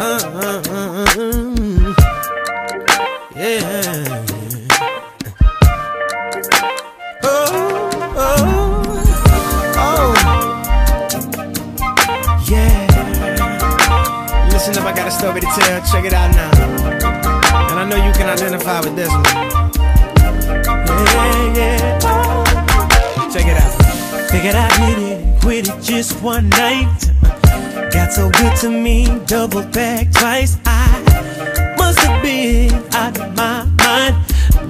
Uh, uh, uh, um, yeah. Oh, oh, oh. Yeah. Listen up, I got a story to tell. Check it out now. And I know you can identify with this one. Yeah, yeah. Check it out with it just one night. Got so good to me, double back twice. I must have been out of my mind.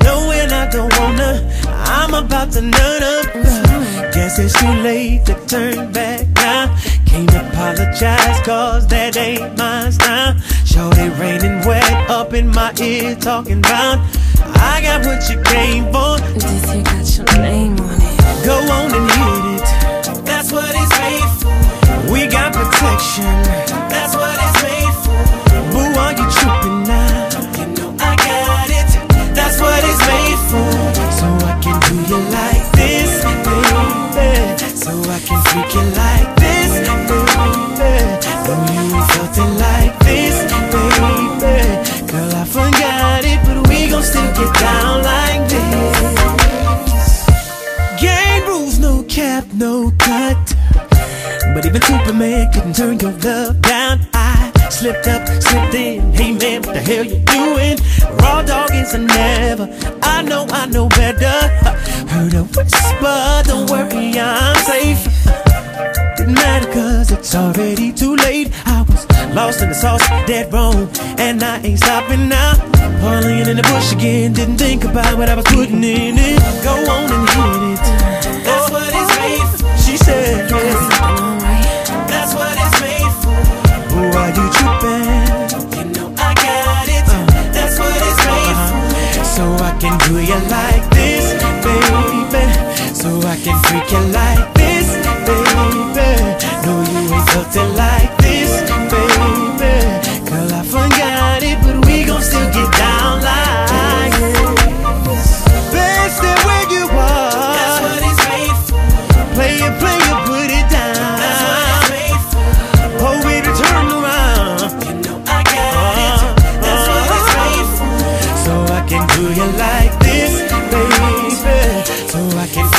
Knowing I don't wanna, I'm about to nut up. Guess it's too late to turn back now. Can't apologize, cause that ain't my style. Show Shorty raining wet up in my ear, talking about I got what you came for. Even Superman couldn't turn your love down. I slipped up, slipped in. Hey man, what the hell you doing? Raw dog is a never. I know, I know better. Heard a whisper, don't worry, I'm safe. Didn't matter, cause it's already too late. I was lost in the sauce, dead wrong, and I ain't stopping now. Pulling in the bush again, didn't think about what I was putting in it. Go on and hit it.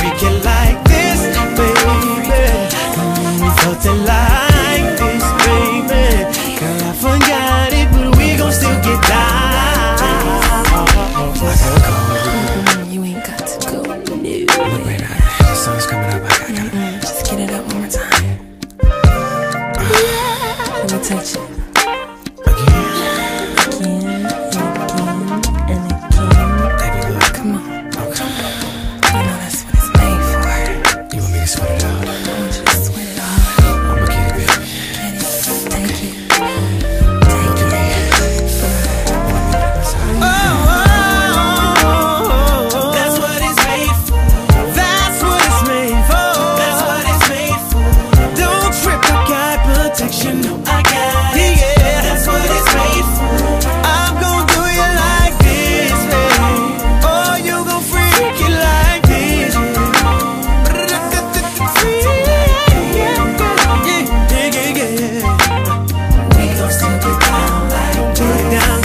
we can down